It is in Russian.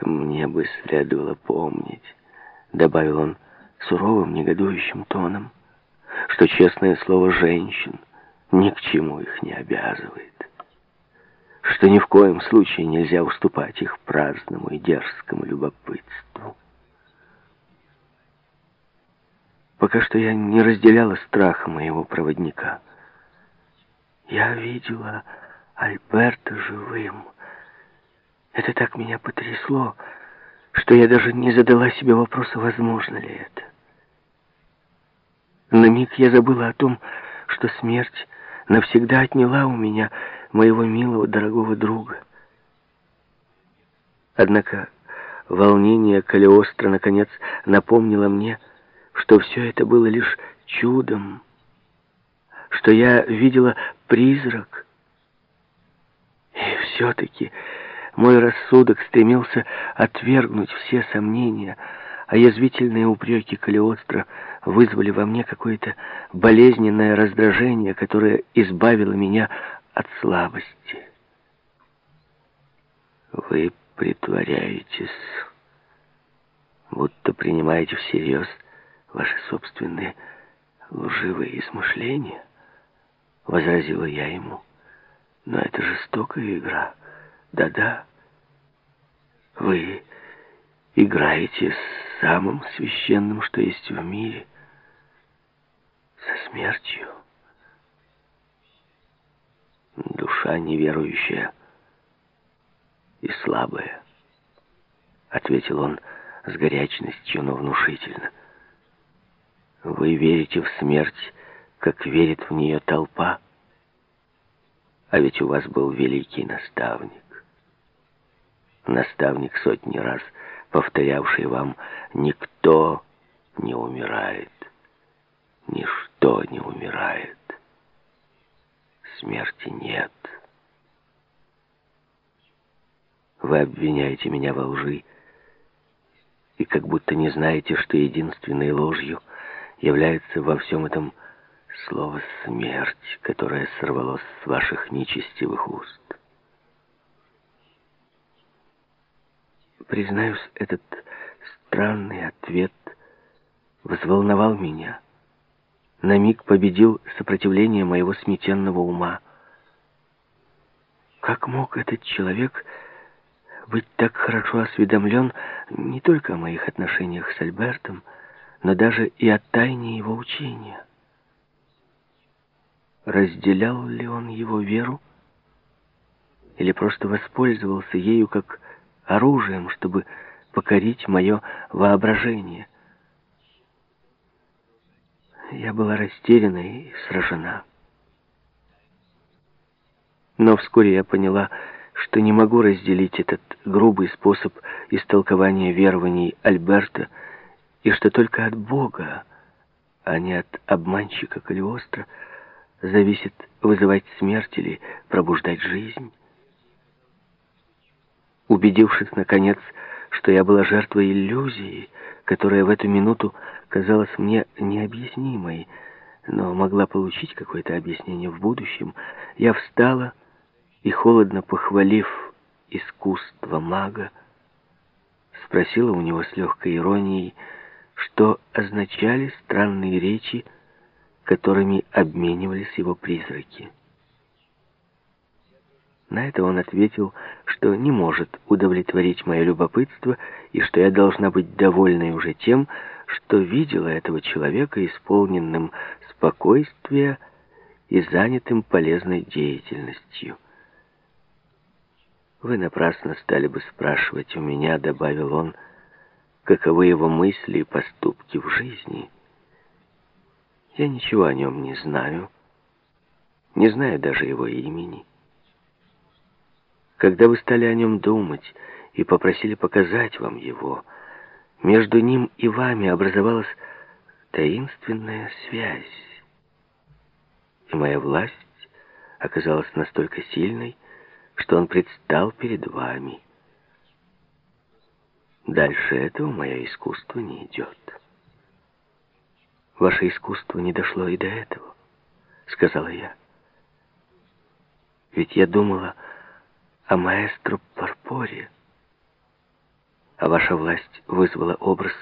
мне бы следовало помнить, добавил он суровым, негодующим тоном, что честное слово женщин ни к чему их не обязывает, что ни в коем случае нельзя уступать их праздному и дерзкому любопытству. Пока что я не разделяла страха моего проводника. Я видела Альберта живым. Это так меня потрясло, что я даже не задала себе вопроса, возможно ли это. На миг я забыла о том, что смерть навсегда отняла у меня моего милого, дорогого друга. Однако волнение Калиостро наконец напомнило мне, что все это было лишь чудом, что я видела призрак. И все-таки мой рассудок стремился отвергнуть все сомнения, а язвительные упреки Калиостро вызвали во мне какое-то болезненное раздражение, которое избавило меня от слабости. Вы притворяетесь, будто принимаете всерьез ваши собственные лживые измышления, возразила я ему. Но это жестокая игра. Да-да. Вы играете с самым священным, что есть в мире, со смертью. Душа неверующая и слабая, ответил он с горячностью, но внушительно. Вы верите в смерть, как верит в нее толпа, а ведь у вас был великий наставник. Наставник сотни раз повторявший вам «Никто не умирает, ничто не умирает, смерти нет». Вы обвиняете меня во лжи, и как будто не знаете, что единственной ложью является во всем этом слово «смерть», которое сорвалось с ваших нечестивых уст. Признаюсь, этот странный ответ взволновал меня. На миг победил сопротивление моего сметенного ума. Как мог этот человек быть так хорошо осведомлен не только о моих отношениях с Альбертом, но даже и о тайне его учения? Разделял ли он его веру? Или просто воспользовался ею как оружием, чтобы покорить мое воображение. Я была растеряна и сражена. Но вскоре я поняла, что не могу разделить этот грубый способ истолкования верований Альберта, и что только от Бога, а не от обманщика Калиостро, зависит вызывать смерть или пробуждать жизнь. Убедившись, наконец, что я была жертвой иллюзии, которая в эту минуту казалась мне необъяснимой, но могла получить какое-то объяснение в будущем, я встала и, холодно похвалив искусство мага, спросила у него с легкой иронией, что означали странные речи, которыми обменивались его призраки. На это он ответил, что не может удовлетворить мое любопытство и что я должна быть довольной уже тем, что видела этого человека исполненным спокойствия и занятым полезной деятельностью. «Вы напрасно стали бы спрашивать у меня», — добавил он, — «каковы его мысли и поступки в жизни. Я ничего о нем не знаю, не знаю даже его имени». Когда вы стали о нем думать и попросили показать вам его, между ним и вами образовалась таинственная связь. И моя власть оказалась настолько сильной, что он предстал перед вами. Дальше этого мое искусство не идет. Ваше искусство не дошло и до этого, сказала я. Ведь я думала о маэстро Парпоре. а ваша власть вызвала образ